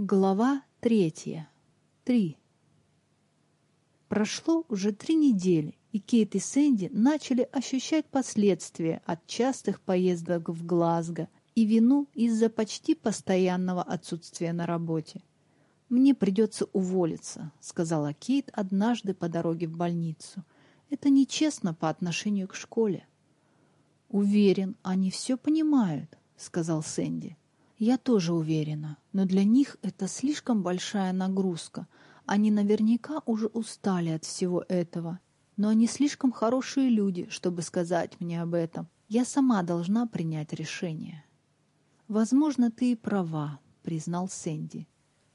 Глава третья. Три. Прошло уже три недели, и Кейт и Сэнди начали ощущать последствия от частых поездок в Глазго и вину из-за почти постоянного отсутствия на работе. «Мне придется уволиться», — сказала Кейт однажды по дороге в больницу. «Это нечестно по отношению к школе». «Уверен, они все понимают», — сказал Сэнди. Я тоже уверена, но для них это слишком большая нагрузка. Они наверняка уже устали от всего этого. Но они слишком хорошие люди, чтобы сказать мне об этом. Я сама должна принять решение. «Возможно, ты и права», — признал Сэнди.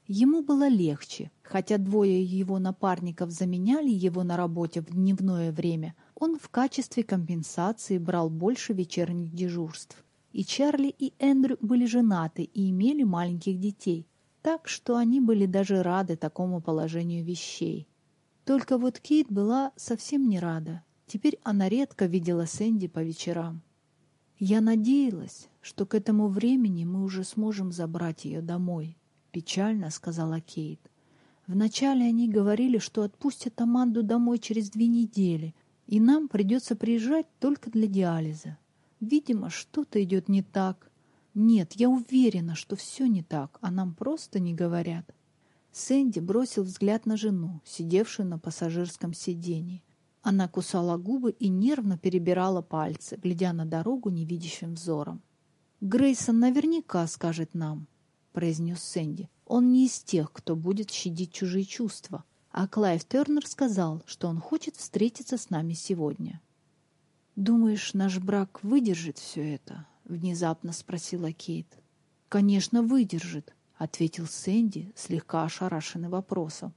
Ему было легче, хотя двое его напарников заменяли его на работе в дневное время, он в качестве компенсации брал больше вечерних дежурств. И Чарли, и Эндрю были женаты и имели маленьких детей, так что они были даже рады такому положению вещей. Только вот Кейт была совсем не рада. Теперь она редко видела Сэнди по вечерам. «Я надеялась, что к этому времени мы уже сможем забрать ее домой», — печально сказала Кейт. «Вначале они говорили, что отпустят Аманду домой через две недели, и нам придется приезжать только для диализа. Видимо, что-то идет не так. Нет, я уверена, что все не так, а нам просто не говорят. Сэнди бросил взгляд на жену, сидевшую на пассажирском сиденье. Она кусала губы и нервно перебирала пальцы, глядя на дорогу невидящим взором. «Грейсон наверняка скажет нам», — произнес Сэнди. «Он не из тех, кто будет щадить чужие чувства. А Клайв Тернер сказал, что он хочет встретиться с нами сегодня». «Думаешь, наш брак выдержит все это?» — внезапно спросила Кейт. «Конечно, выдержит», — ответил Сэнди, слегка ошарашенный вопросом.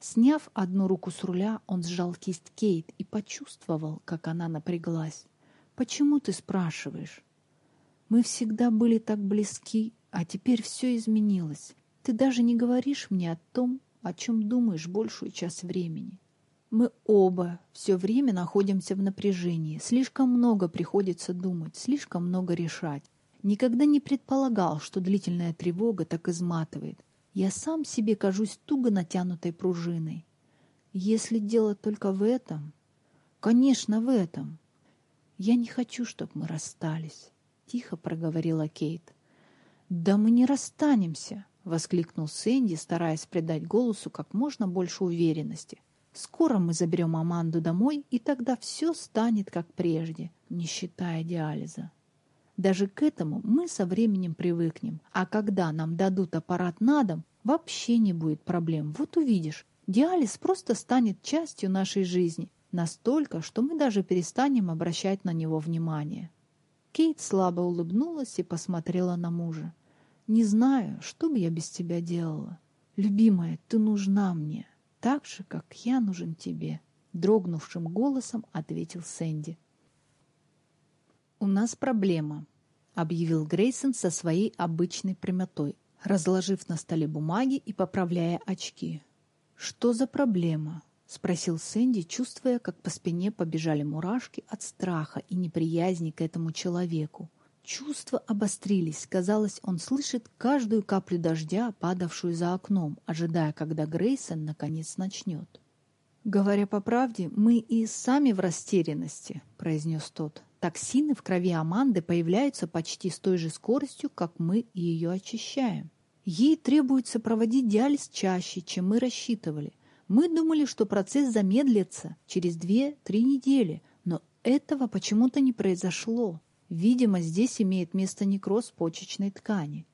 Сняв одну руку с руля, он сжал кисть Кейт и почувствовал, как она напряглась. «Почему ты спрашиваешь?» «Мы всегда были так близки, а теперь все изменилось. Ты даже не говоришь мне о том, о чем думаешь большую часть времени. Мы оба все время находимся в напряжении. Слишком много приходится думать, слишком много решать. Никогда не предполагал, что длительная тревога так изматывает. Я сам себе кажусь туго натянутой пружиной. Если дело только в этом... Конечно, в этом. Я не хочу, чтобы мы расстались, — тихо проговорила Кейт. Да мы не расстанемся, — воскликнул Сэнди, стараясь придать голосу как можно больше уверенности. Скоро мы заберем Аманду домой, и тогда все станет как прежде, не считая диализа. Даже к этому мы со временем привыкнем, а когда нам дадут аппарат на дом, вообще не будет проблем. Вот увидишь, диализ просто станет частью нашей жизни, настолько, что мы даже перестанем обращать на него внимание. Кейт слабо улыбнулась и посмотрела на мужа. «Не знаю, что бы я без тебя делала. Любимая, ты нужна мне так же, как я нужен тебе», — дрогнувшим голосом ответил Сэнди. «У нас проблема», — объявил Грейсон со своей обычной прямотой, разложив на столе бумаги и поправляя очки. «Что за проблема?» — спросил Сэнди, чувствуя, как по спине побежали мурашки от страха и неприязни к этому человеку. Чувства обострились. Казалось, он слышит каждую каплю дождя, падавшую за окном, ожидая, когда Грейсон наконец начнет. «Говоря по правде, мы и сами в растерянности», — произнес тот. «Токсины в крови Аманды появляются почти с той же скоростью, как мы ее очищаем. Ей требуется проводить диализ чаще, чем мы рассчитывали. Мы думали, что процесс замедлится через две-три недели, но этого почему-то не произошло. Видимо, здесь имеет место некроз почечной ткани.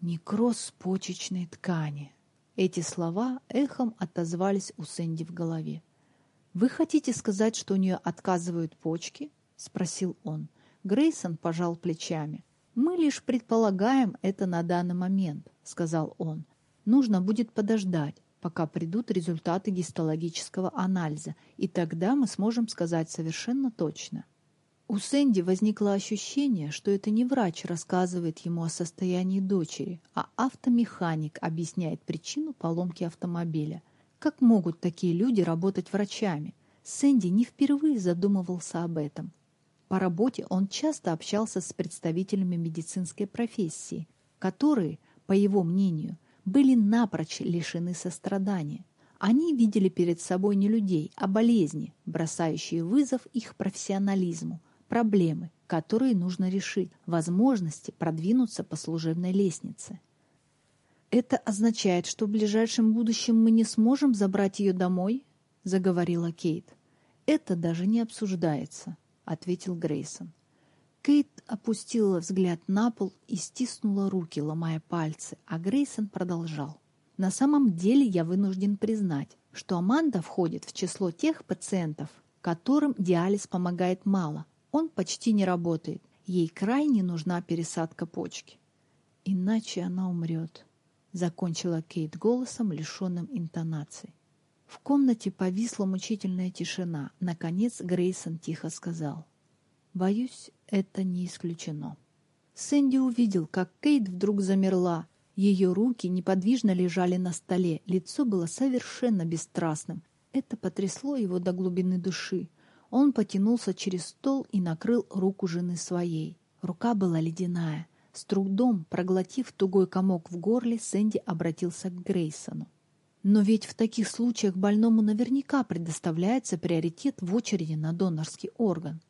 Некроз почечной ткани. Эти слова эхом отозвались у Сэнди в голове. «Вы хотите сказать, что у нее отказывают почки?» — спросил он. Грейсон пожал плечами. «Мы лишь предполагаем это на данный момент», — сказал он. «Нужно будет подождать, пока придут результаты гистологического анализа, и тогда мы сможем сказать совершенно точно». У Сэнди возникло ощущение, что это не врач рассказывает ему о состоянии дочери, а автомеханик объясняет причину поломки автомобиля. Как могут такие люди работать врачами? Сэнди не впервые задумывался об этом. По работе он часто общался с представителями медицинской профессии, которые, по его мнению, были напрочь лишены сострадания. Они видели перед собой не людей, а болезни, бросающие вызов их профессионализму, проблемы, которые нужно решить, возможности продвинуться по служебной лестнице. «Это означает, что в ближайшем будущем мы не сможем забрать ее домой?» — заговорила Кейт. «Это даже не обсуждается», — ответил Грейсон. Кейт опустила взгляд на пол и стиснула руки, ломая пальцы, а Грейсон продолжал. «На самом деле я вынужден признать, что Аманда входит в число тех пациентов, которым диализ помогает мало. Он почти не работает. Ей крайне нужна пересадка почки. Иначе она умрет», — закончила Кейт голосом, лишенным интонации. В комнате повисла мучительная тишина. Наконец Грейсон тихо сказал. «Боюсь, это не исключено». Сэнди увидел, как Кейт вдруг замерла. Ее руки неподвижно лежали на столе, лицо было совершенно бесстрастным. Это потрясло его до глубины души. Он потянулся через стол и накрыл руку жены своей. Рука была ледяная. С трудом, проглотив тугой комок в горле, Сэнди обратился к Грейсону. Но ведь в таких случаях больному наверняка предоставляется приоритет в очереди на донорский орган.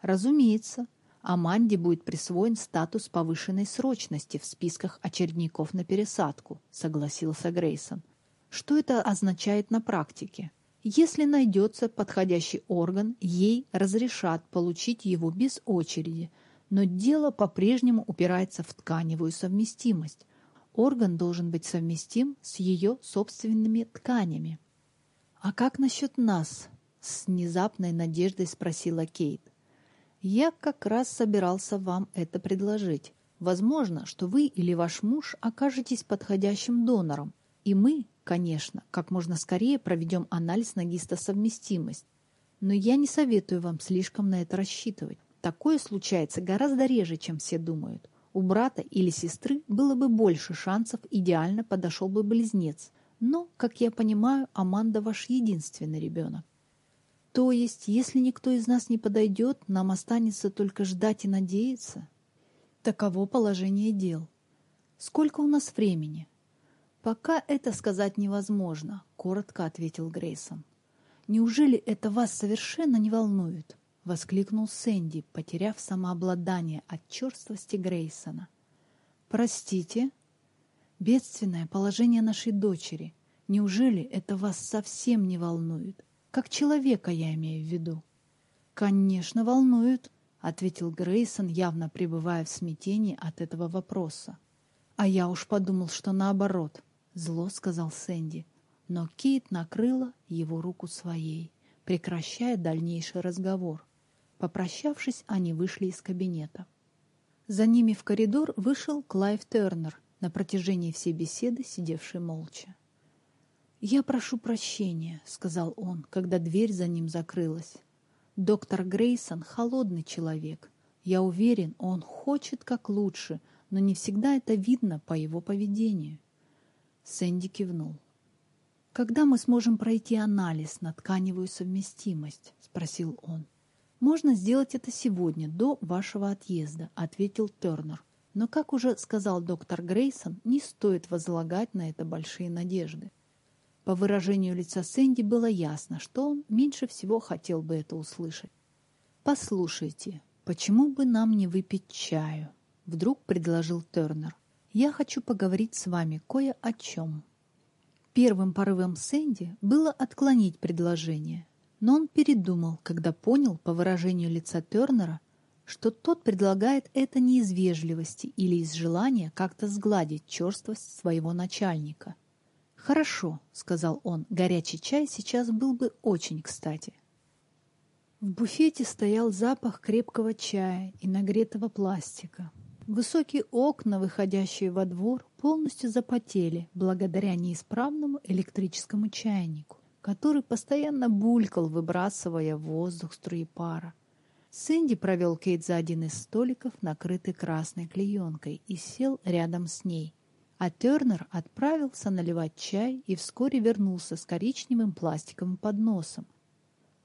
Разумеется, Аманде будет присвоен статус повышенной срочности в списках очередников на пересадку, согласился Грейсон. Что это означает на практике? Если найдется подходящий орган, ей разрешат получить его без очереди, но дело по-прежнему упирается в тканевую совместимость орган должен быть совместим с ее собственными тканями. «А как насчет нас?» — с внезапной надеждой спросила Кейт. «Я как раз собирался вам это предложить. Возможно, что вы или ваш муж окажетесь подходящим донором, и мы, конечно, как можно скорее проведем анализ на гистосовместимость. Но я не советую вам слишком на это рассчитывать. Такое случается гораздо реже, чем все думают. У брата или сестры было бы больше шансов, идеально подошел бы близнец. Но, как я понимаю, Аманда ваш единственный ребенок. То есть, если никто из нас не подойдет, нам останется только ждать и надеяться? Таково положение дел. Сколько у нас времени? Пока это сказать невозможно, коротко ответил Грейсон. Неужели это вас совершенно не волнует? — воскликнул Сэнди, потеряв самообладание от черствости Грейсона. «Простите? Бедственное положение нашей дочери. Неужели это вас совсем не волнует? Как человека я имею в виду?» «Конечно, волнует», — ответил Грейсон, явно пребывая в смятении от этого вопроса. «А я уж подумал, что наоборот», — зло сказал Сэнди. Но Кейт накрыла его руку своей, прекращая дальнейший разговор. Попрощавшись, они вышли из кабинета. За ними в коридор вышел Клайв Тернер, на протяжении всей беседы сидевший молча. «Я прошу прощения», — сказал он, когда дверь за ним закрылась. «Доктор Грейсон — холодный человек. Я уверен, он хочет как лучше, но не всегда это видно по его поведению». Сэнди кивнул. «Когда мы сможем пройти анализ на тканевую совместимость?» — спросил он. «Можно сделать это сегодня, до вашего отъезда», — ответил Тернер. Но, как уже сказал доктор Грейсон, не стоит возлагать на это большие надежды. По выражению лица Сэнди было ясно, что он меньше всего хотел бы это услышать. «Послушайте, почему бы нам не выпить чаю?» — вдруг предложил Тернер. «Я хочу поговорить с вами кое о чем». Первым порывом Сэнди было отклонить предложение, но он передумал, когда понял по выражению лица Тернера, что тот предлагает это не из вежливости или из желания как-то сгладить черствость своего начальника. «Хорошо», — сказал он, — «горячий чай сейчас был бы очень кстати». В буфете стоял запах крепкого чая и нагретого пластика. Высокие окна, выходящие во двор, полностью запотели благодаря неисправному электрическому чайнику который постоянно булькал, выбрасывая в воздух струи пара. Сэнди провел Кейт за один из столиков, накрытый красной клеенкой, и сел рядом с ней. А Тернер отправился наливать чай и вскоре вернулся с коричневым пластиковым подносом.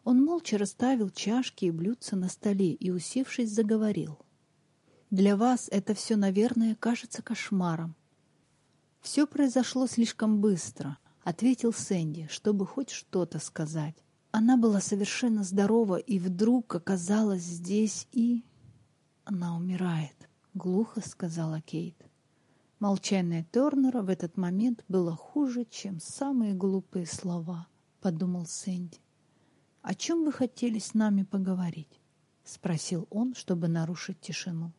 Он молча расставил чашки и блюдца на столе и, усевшись, заговорил. «Для вас это все, наверное, кажется кошмаром. «Все произошло слишком быстро», — ответил Сэнди, чтобы хоть что-то сказать. Она была совершенно здорова и вдруг оказалась здесь и... Она умирает, — глухо сказала Кейт. Молчание Тернера в этот момент было хуже, чем самые глупые слова, — подумал Сэнди. «О чем вы хотели с нами поговорить?» — спросил он, чтобы нарушить тишину.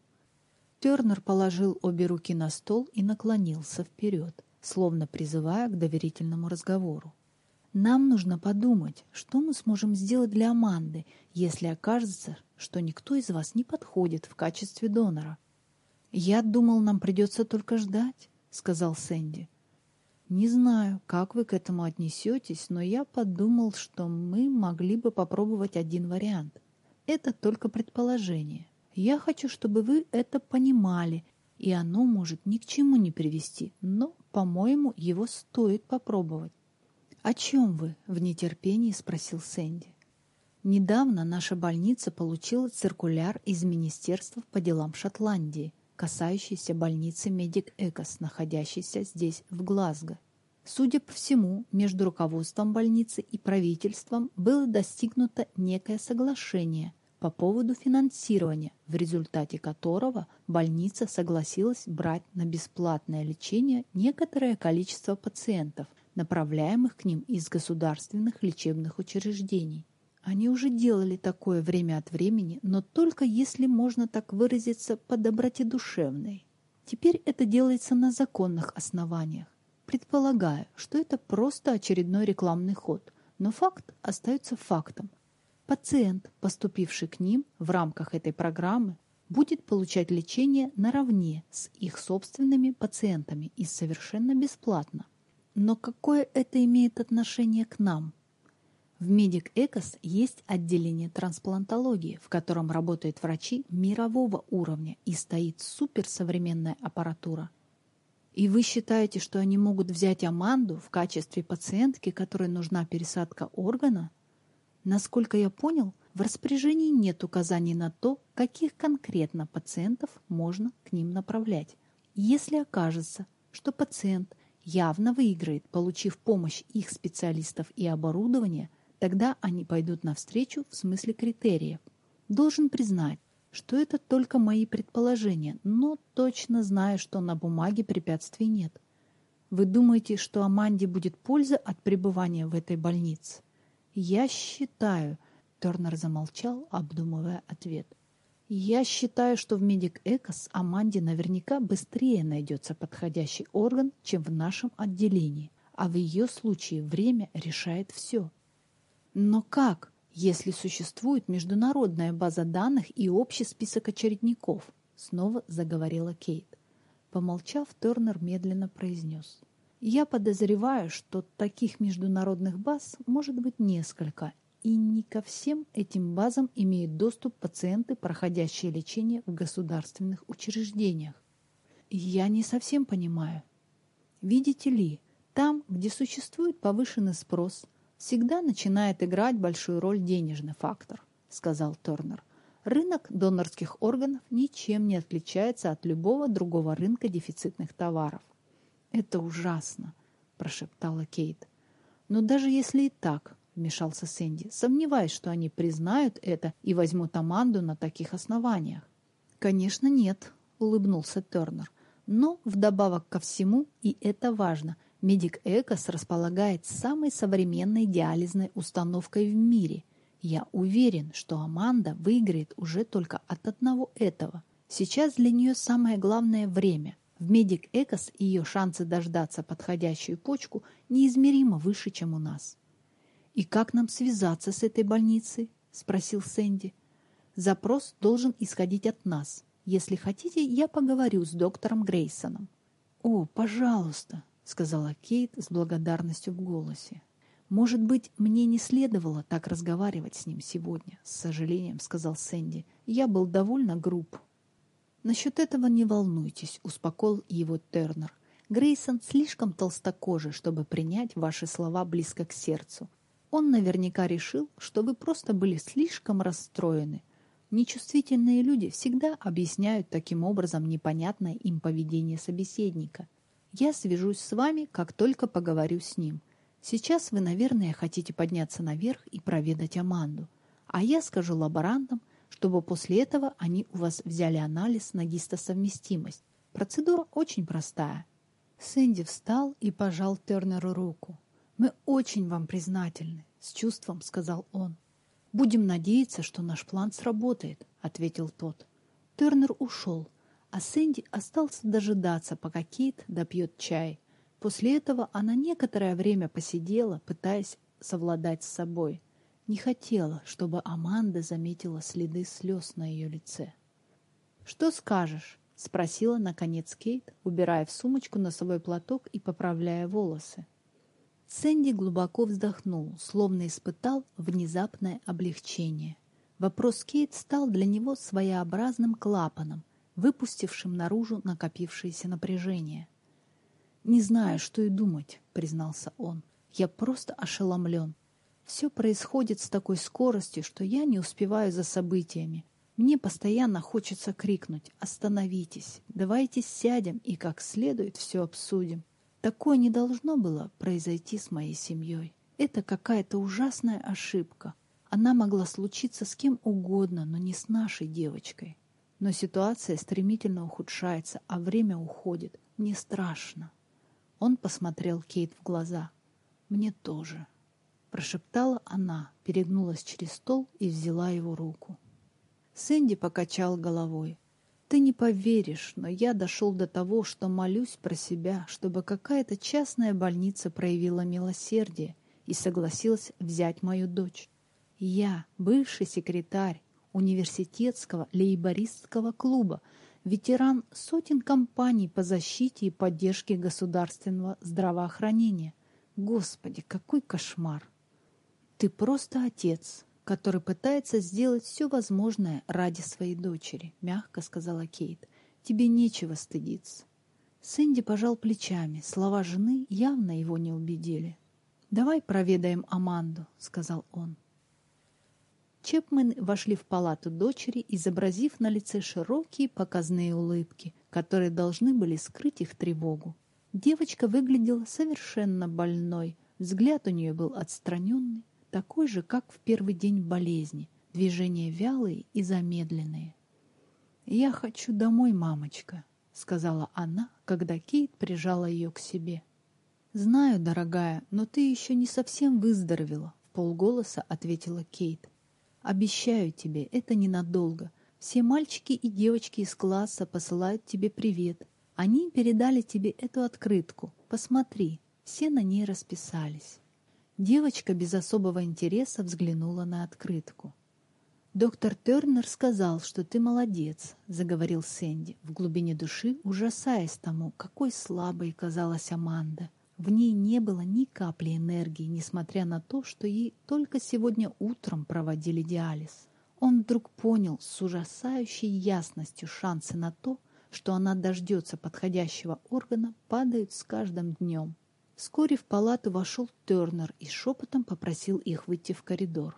Тернер положил обе руки на стол и наклонился вперед, словно призывая к доверительному разговору. «Нам нужно подумать, что мы сможем сделать для Аманды, если окажется, что никто из вас не подходит в качестве донора». «Я думал, нам придется только ждать», — сказал Сэнди. «Не знаю, как вы к этому отнесетесь, но я подумал, что мы могли бы попробовать один вариант. Это только предположение. Я хочу, чтобы вы это понимали, и оно может ни к чему не привести, но, по-моему, его стоит попробовать. «О чем вы?» — в нетерпении спросил Сэнди. Недавно наша больница получила циркуляр из Министерства по делам Шотландии, касающийся больницы Медик Экос, находящейся здесь, в Глазго. Судя по всему, между руководством больницы и правительством было достигнуто некое соглашение, по поводу финансирования, в результате которого больница согласилась брать на бесплатное лечение некоторое количество пациентов, направляемых к ним из государственных лечебных учреждений. Они уже делали такое время от времени, но только если можно так выразиться по доброте душевной. Теперь это делается на законных основаниях. Предполагаю, что это просто очередной рекламный ход, но факт остается фактом, Пациент, поступивший к ним в рамках этой программы, будет получать лечение наравне с их собственными пациентами и совершенно бесплатно. Но какое это имеет отношение к нам? В Медик Экос есть отделение трансплантологии, в котором работают врачи мирового уровня и стоит суперсовременная аппаратура. И вы считаете, что они могут взять Аманду в качестве пациентки, которой нужна пересадка органа? Насколько я понял, в распоряжении нет указаний на то, каких конкретно пациентов можно к ним направлять. Если окажется, что пациент явно выиграет, получив помощь их специалистов и оборудования, тогда они пойдут навстречу в смысле критериев. Должен признать, что это только мои предположения, но точно знаю, что на бумаге препятствий нет. Вы думаете, что Аманде будет польза от пребывания в этой больнице? «Я считаю...» — Тернер замолчал, обдумывая ответ. «Я считаю, что в Медик Экос Аманде наверняка быстрее найдется подходящий орган, чем в нашем отделении, а в ее случае время решает все». «Но как, если существует международная база данных и общий список очередников?» — снова заговорила Кейт. Помолчав, Тернер медленно произнес. Я подозреваю, что таких международных баз может быть несколько, и не ко всем этим базам имеют доступ пациенты, проходящие лечение в государственных учреждениях. Я не совсем понимаю. Видите ли, там, где существует повышенный спрос, всегда начинает играть большую роль денежный фактор, сказал Торнер. Рынок донорских органов ничем не отличается от любого другого рынка дефицитных товаров. «Это ужасно», — прошептала Кейт. «Но даже если и так», — вмешался Сэнди, «сомневаюсь, что они признают это и возьмут Аманду на таких основаниях». «Конечно, нет», — улыбнулся Тернер. «Но вдобавок ко всему, и это важно, Медик Экос располагает самой современной диализной установкой в мире. Я уверен, что Аманда выиграет уже только от одного этого. Сейчас для нее самое главное время — в Медик Экос ее шансы дождаться подходящую почку неизмеримо выше, чем у нас. «И как нам связаться с этой больницей?» – спросил Сэнди. «Запрос должен исходить от нас. Если хотите, я поговорю с доктором Грейсоном». «О, пожалуйста», — сказала Кейт с благодарностью в голосе. «Может быть, мне не следовало так разговаривать с ним сегодня», — с сожалением сказал Сэнди. «Я был довольно груб». «Насчет этого не волнуйтесь», — успокоил его Тернер. «Грейсон слишком толстокожий, чтобы принять ваши слова близко к сердцу. Он наверняка решил, что вы просто были слишком расстроены. Нечувствительные люди всегда объясняют таким образом непонятное им поведение собеседника. Я свяжусь с вами, как только поговорю с ним. Сейчас вы, наверное, хотите подняться наверх и проведать Аманду. А я скажу лаборантам, чтобы после этого они у вас взяли анализ на гистосовместимость. Процедура очень простая. Сэнди встал и пожал Тернеру руку. «Мы очень вам признательны», — с чувством сказал он. «Будем надеяться, что наш план сработает», — ответил тот. Тернер ушел, а Сэнди остался дожидаться, пока Кейт допьет чай. После этого она некоторое время посидела, пытаясь совладать с собой. Не хотела, чтобы Аманда заметила следы слез на ее лице. «Что скажешь?» — спросила, наконец, Кейт, убирая в сумочку носовой платок и поправляя волосы. Сэнди глубоко вздохнул, словно испытал внезапное облегчение. Вопрос Кейт стал для него своеобразным клапаном, выпустившим наружу накопившееся напряжение. «Не знаю, что и думать», — признался он. «Я просто ошеломлен. Все происходит с такой скоростью, что я не успеваю за событиями. Мне постоянно хочется крикнуть «Остановитесь! Давайте сядем и как следует все обсудим». Такое не должно было произойти с моей семьей. Это какая-то ужасная ошибка. Она могла случиться с кем угодно, но не с нашей девочкой. Но ситуация стремительно ухудшается, а время уходит. Мне страшно. Он посмотрел Кейт в глаза. «Мне тоже», — прошептала она, перегнулась через стол и взяла его руку. Сэнди покачал головой. «Ты не поверишь, но я дошел до того, что молюсь про себя, чтобы какая-то частная больница проявила милосердие и согласилась взять мою дочь. Я, бывший секретарь университетского лейбористского клуба, ветеран сотен компаний по защите и поддержке государственного здравоохранения. Господи, какой кошмар! Ты просто отец, который пытается сделать все возможное ради своей дочери, мягко сказала Кейт. Тебе нечего стыдиться. Сэнди пожал плечами. Слова жены явно его не убедили. «Давай проведаем Аманду», — сказал он. Чепмены вошли в палату дочери, изобразив на лице широкие показные улыбки, которые должны были скрыть их тревогу. Девочка выглядела совершенно больной, взгляд у нее был отстраненный, такой же, как в первый день болезни, движения вялые и замедленные. «Я хочу домой, мамочка», — сказала она, когда Кейт прижала ее к себе. «Знаю, дорогая, но ты еще не совсем выздоровела», — в полголоса ответила Кейт. Обещаю тебе, это ненадолго. Все мальчики и девочки из класса посылают тебе привет. Они передали тебе эту открытку. Посмотри, все на ней расписались. Девочка без особого интереса взглянула на открытку. «Доктор Тернер сказал, что ты молодец», — заговорил Сэнди, в глубине души ужасаясь тому, какой слабой казалась Аманда. В ней не было ни капли энергии, несмотря на то, что ей только сегодня утром проводили диализ. Он вдруг понял с ужасающей ясностью шансы на то, что она дождется подходящего органа, падают с каждым днем. Вскоре в палату вошел Тернер и шепотом попросил их выйти в коридор.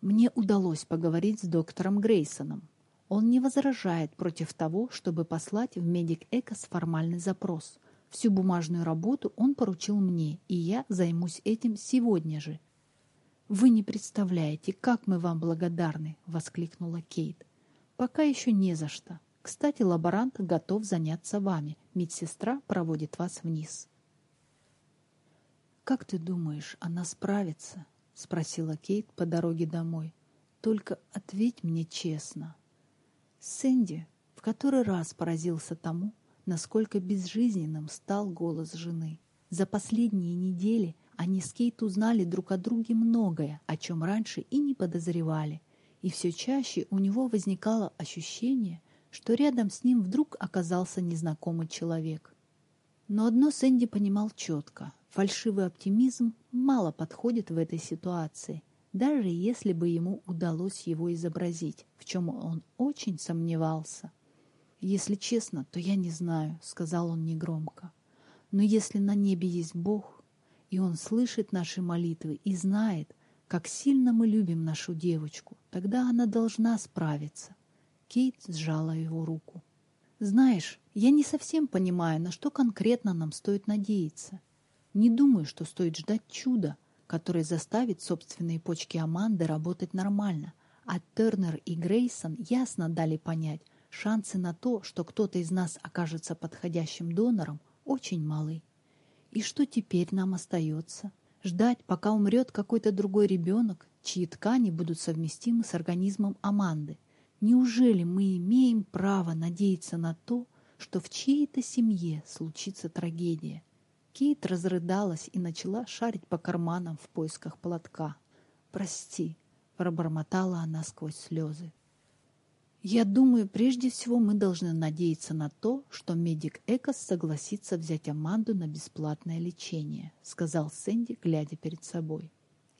Мне удалось поговорить с доктором Грейсоном. Он не возражает против того, чтобы послать в Медик Экос формальный запрос – Всю бумажную работу он поручил мне, и я займусь этим сегодня же. «Вы не представляете, как мы вам благодарны!» — воскликнула Кейт. «Пока еще не за что. Кстати, лаборант готов заняться вами. Медсестра проводит вас вниз». «Как ты думаешь, она справится?» — спросила Кейт по дороге домой. «Только ответь мне честно». Сэнди в который раз поразился тому, насколько безжизненным стал голос жены. За последние недели они с Кейт узнали друг о друге многое, о чем раньше и не подозревали. И все чаще у него возникало ощущение, что рядом с ним вдруг оказался незнакомый человек. Но одно Сэнди понимал четко. Фальшивый оптимизм мало подходит в этой ситуации, даже если бы ему удалось его изобразить, в чем он очень сомневался. «Если честно, то я не знаю», — сказал он негромко. «Но если на небе есть Бог, и Он слышит наши молитвы и знает, как сильно мы любим нашу девочку, тогда она должна справиться». Кейт сжала его руку. Знаешь, я не совсем понимаю, на что конкретно нам стоит надеяться. Не думаю, что стоит ждать чуда, которое заставит собственные почки Аманды работать нормально. А Тернер и Грейсон ясно дали понять, шансы на то, что кто-то из нас окажется подходящим донором, очень малы. И что теперь нам остается? Ждать, пока умрет какой-то другой ребенок, чьи ткани будут совместимы с организмом Аманды. Неужели мы имеем право надеяться на то, что в чьей-то семье случится трагедия? Кейт разрыдалась и начала шарить по карманам в поисках платка. «Прости», — пробормотала она сквозь слезы. «Я думаю, прежде всего мы должны надеяться на то, что медик Экос согласится взять Аманду на бесплатное лечение», сказал Сэнди, глядя перед собой.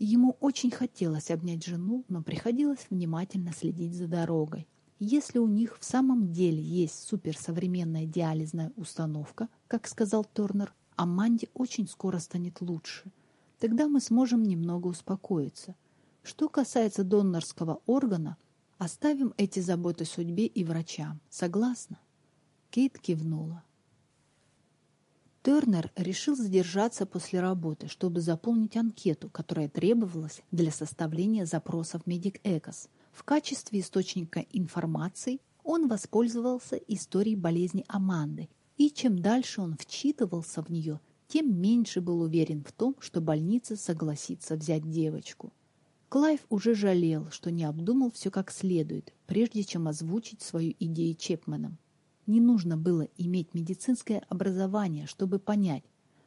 Ему очень хотелось обнять жену, но приходилось внимательно следить за дорогой. Если у них в самом деле есть суперсовременная диализная установка, как сказал Торнер, Аманде очень скоро станет лучше. Тогда мы сможем немного успокоиться. Что касается донорского органа, оставим эти заботы судьбе и врачам. Согласна? Кейт кивнула. Тернер решил задержаться после работы, чтобы заполнить анкету, которая требовалась для составления запросов Медик Экос. В качестве источника информации он воспользовался историей болезни Аманды и чем дальше он вчитывался в нее, тем меньше был уверен в том, что больница согласится взять девочку. Клайв уже жалел, что не обдумал все как следует, прежде чем озвучить свою идею Чепменам. Не нужно было иметь медицинское образование, чтобы понять,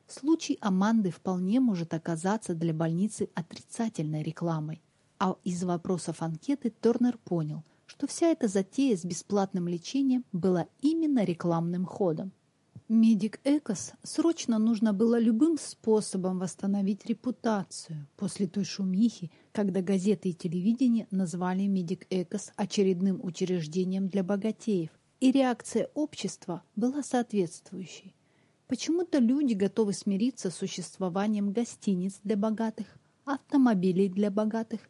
случай Аманды вполне может оказаться для больницы отрицательной рекламой. А из вопросов анкеты Тернер понял, что вся эта затея с бесплатным лечением была именно рекламным ходом. Медик Экос срочно нужно было любым способом восстановить репутацию после той шумихи, когда газеты и телевидение назвали Медик Экос очередным учреждением для богатеев, и реакция общества была соответствующей. Почему-то люди готовы смириться с существованием гостиниц для богатых, автомобилей для богатых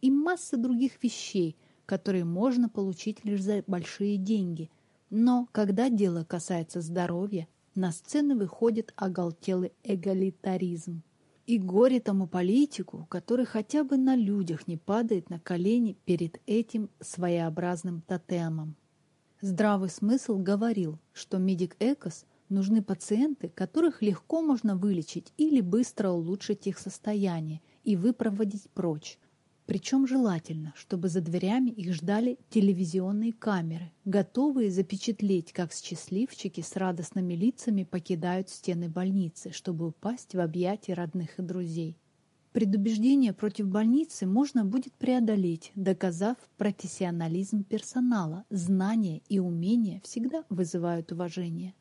и массы других вещей, которые можно получить лишь за большие деньги – но когда дело касается здоровья, на сцену выходит оголтелый эгалитаризм. И горе тому политику, который хотя бы на людях не падает на колени перед этим своеобразным тотемом. Здравый смысл говорил, что медик-экос нужны пациенты, которых легко можно вылечить или быстро улучшить их состояние и выпроводить прочь, причем желательно, чтобы за дверями их ждали телевизионные камеры, готовые запечатлеть, как счастливчики с радостными лицами покидают стены больницы, чтобы упасть в объятия родных и друзей. Предубеждение против больницы можно будет преодолеть, доказав профессионализм персонала. Знания и умения всегда вызывают уважение.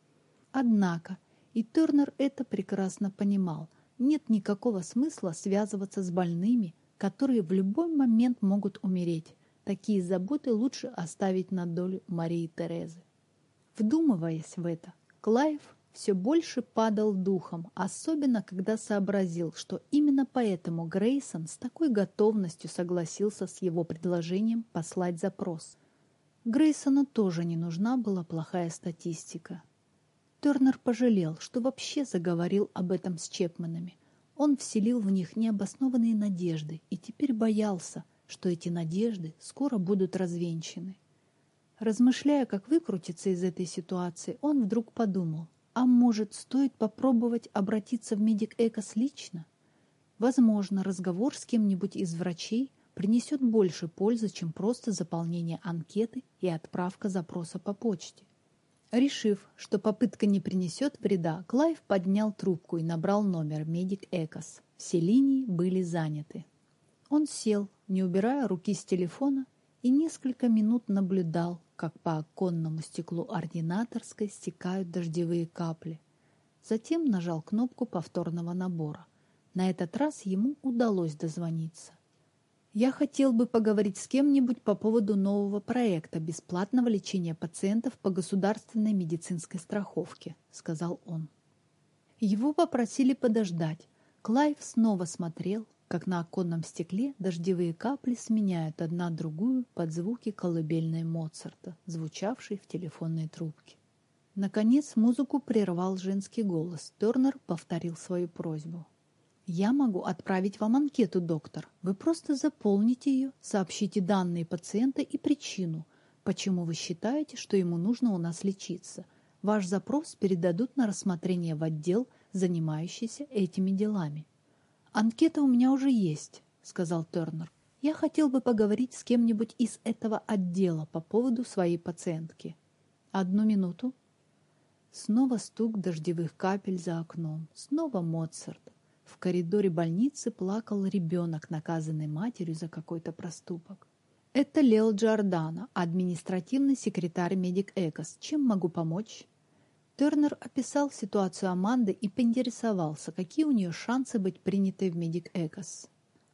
Однако, и Тернер это прекрасно понимал, нет никакого смысла связываться с больными, которые в любой момент могут умереть. Такие заботы лучше оставить на долю Марии Терезы. Вдумываясь в это, Клайв все больше падал духом, особенно когда сообразил, что именно поэтому Грейсон с такой готовностью согласился с его предложением послать запрос. Грейсону тоже не нужна была плохая статистика. Тернер пожалел, что вообще заговорил об этом с Чепманами – он вселил в них необоснованные надежды и теперь боялся, что эти надежды скоро будут развенчаны. Размышляя, как выкрутиться из этой ситуации, он вдруг подумал, а может, стоит попробовать обратиться в Медик Экос лично? Возможно, разговор с кем-нибудь из врачей принесет больше пользы, чем просто заполнение анкеты и отправка запроса по почте. Решив, что попытка не принесет вреда, Клайв поднял трубку и набрал номер Медик Экос. Все линии были заняты. Он сел, не убирая руки с телефона, и несколько минут наблюдал, как по оконному стеклу ординаторской стекают дождевые капли. Затем нажал кнопку повторного набора. На этот раз ему удалось дозвониться. Я хотел бы поговорить с кем-нибудь по поводу нового проекта бесплатного лечения пациентов по государственной медицинской страховке, сказал он. Его попросили подождать. Клайв снова смотрел, как на оконном стекле дождевые капли сменяют одна другую под звуки колыбельной Моцарта, звучавшей в телефонной трубке. Наконец музыку прервал женский голос. Тернер повторил свою просьбу. «Я могу отправить вам анкету, доктор. Вы просто заполните ее, сообщите данные пациента и причину, почему вы считаете, что ему нужно у нас лечиться. Ваш запрос передадут на рассмотрение в отдел, занимающийся этими делами». «Анкета у меня уже есть», — сказал Тернер. «Я хотел бы поговорить с кем-нибудь из этого отдела по поводу своей пациентки». «Одну минуту», Снова стук дождевых капель за окном. Снова Моцарт. В коридоре больницы плакал ребенок, наказанный матерью за какой-то проступок. Это Лео Джордано, административный секретарь Медик Экос. Чем могу помочь? Тернер описал ситуацию Аманды и поинтересовался, какие у нее шансы быть принятой в Медик Экос.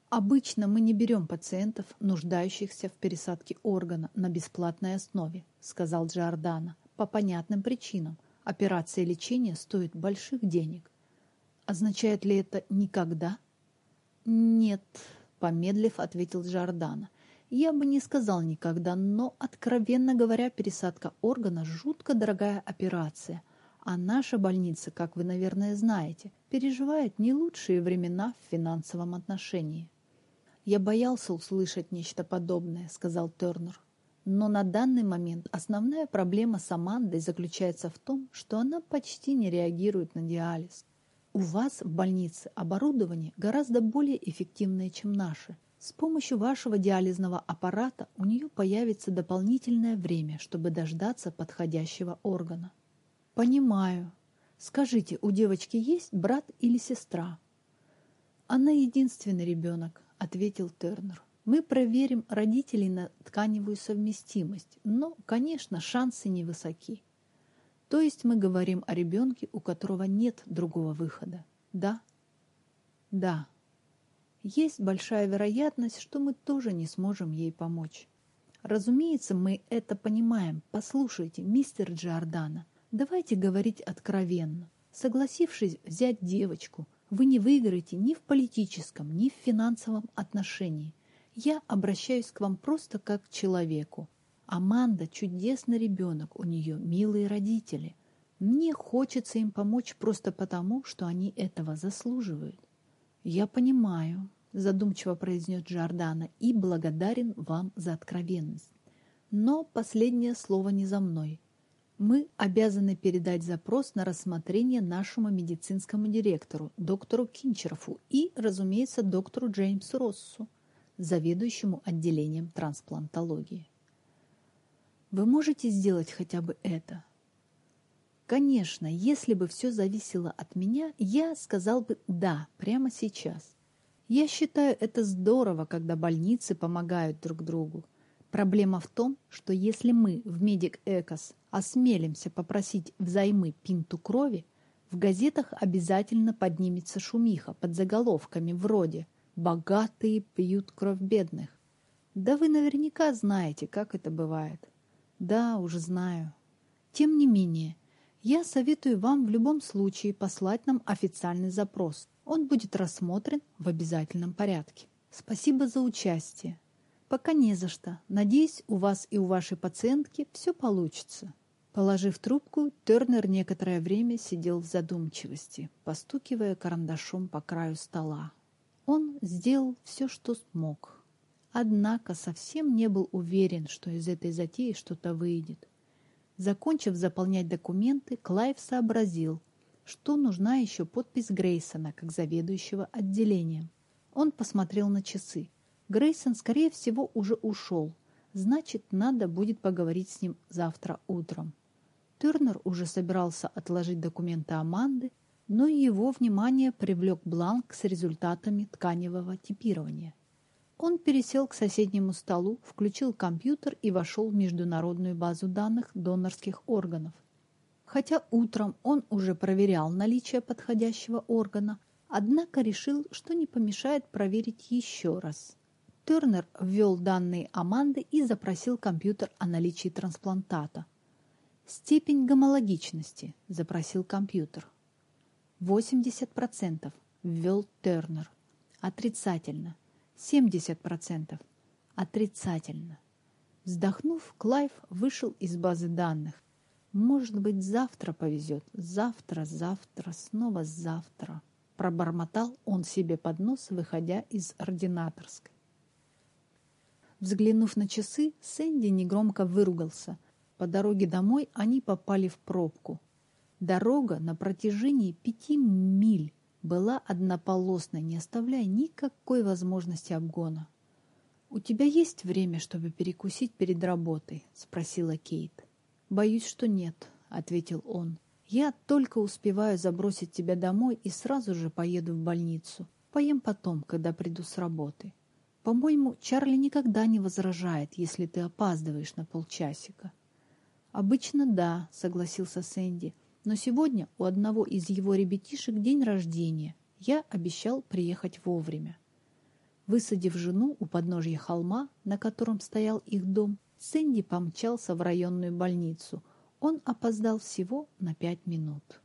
Обычно мы не берем пациентов, нуждающихся в пересадке органа на бесплатной основе, сказал Джордано, по понятным причинам – Операция лечения стоит больших денег. Означает ли это «никогда»? Нет, помедлив, ответил Джордана. Я бы не сказал никогда, но, откровенно говоря, пересадка органа – жутко дорогая операция. А наша больница, как вы, наверное, знаете, переживает не лучшие времена в финансовом отношении. «Я боялся услышать нечто подобное», — сказал Тернер. Но на данный момент основная проблема с Амандой заключается в том, что она почти не реагирует на диализ. У вас в больнице оборудование гораздо более эффективное, чем наше. С помощью вашего диализного аппарата у нее появится дополнительное время, чтобы дождаться подходящего органа. Понимаю. Скажите, у девочки есть брат или сестра? Она единственный ребенок, ответил Тернер. Мы проверим родителей на тканевую совместимость, но, конечно, шансы невысоки. То есть мы говорим о ребенке, у которого нет другого выхода. Да? Да. Есть большая вероятность, что мы тоже не сможем ей помочь. Разумеется, мы это понимаем. Послушайте, мистер Джордана, давайте говорить откровенно. Согласившись взять девочку, вы не выиграете ни в политическом, ни в финансовом отношении. Я обращаюсь к вам просто как к человеку. Аманда – чудесный ребенок, у нее милые родители. Мне хочется им помочь просто потому, что они этого заслуживают. Я понимаю, задумчиво произнес Джордана, и благодарен вам за откровенность. Но последнее слово не за мной. Мы обязаны передать запрос на рассмотрение нашему медицинскому директору, доктору Кинчерофу и, разумеется, доктору Джеймсу Россу заведующему отделением трансплантологии. Вы можете сделать хотя бы это? Конечно, если бы все зависело от меня, я сказал бы «да» прямо сейчас. Я считаю это здорово, когда больницы помогают друг другу. Проблема в том, что если мы в Медик Экос осмелимся попросить взаймы пинту крови, в газетах обязательно поднимется шумиха под заголовками вроде – Богатые пьют кровь бедных. Да вы наверняка знаете, как это бывает. Да, уже знаю. Тем не менее, я советую вам в любом случае послать нам официальный запрос. Он будет рассмотрен в обязательном порядке. Спасибо за участие. Пока не за что. Надеюсь, у вас и у вашей пациентки все получится. Положив трубку, Тернер некоторое время сидел в задумчивости, постукивая карандашом по краю стола. Он сделал все, что смог. Однако совсем не был уверен, что из этой затеи что-то выйдет. Закончив заполнять документы, Клайв сообразил, что нужна еще подпись Грейсона как заведующего отделением. Он посмотрел на часы. Грейсон, скорее всего, уже ушел. Значит, надо будет поговорить с ним завтра утром. Тернер уже собирался отложить документы Аманды, но его внимание привлек бланк с результатами тканевого типирования. Он пересел к соседнему столу, включил компьютер и вошел в международную базу данных донорских органов. Хотя утром он уже проверял наличие подходящего органа, однако решил, что не помешает проверить еще раз. Тернер ввел данные Аманды и запросил компьютер о наличии трансплантата. «Степень гомологичности», – запросил компьютер. 80% ввел Тернер. Отрицательно. 70%. Отрицательно. Вздохнув, Клайв вышел из базы данных. Может быть, завтра повезет. Завтра, завтра, снова завтра. Пробормотал он себе под нос, выходя из ординаторской. Взглянув на часы, Сэнди негромко выругался. По дороге домой они попали в пробку. Дорога на протяжении пяти миль была однополосной, не оставляя никакой возможности обгона. «У тебя есть время, чтобы перекусить перед работой?» — спросила Кейт. «Боюсь, что нет», — ответил он. «Я только успеваю забросить тебя домой и сразу же поеду в больницу. Поем потом, когда приду с работы. По-моему, Чарли никогда не возражает, если ты опаздываешь на полчасика». «Обычно да», — согласился Сэнди. «Но сегодня у одного из его ребятишек день рождения. Я обещал приехать вовремя». Высадив жену у подножья холма, на котором стоял их дом, Сэнди помчался в районную больницу. Он опоздал всего на пять минут.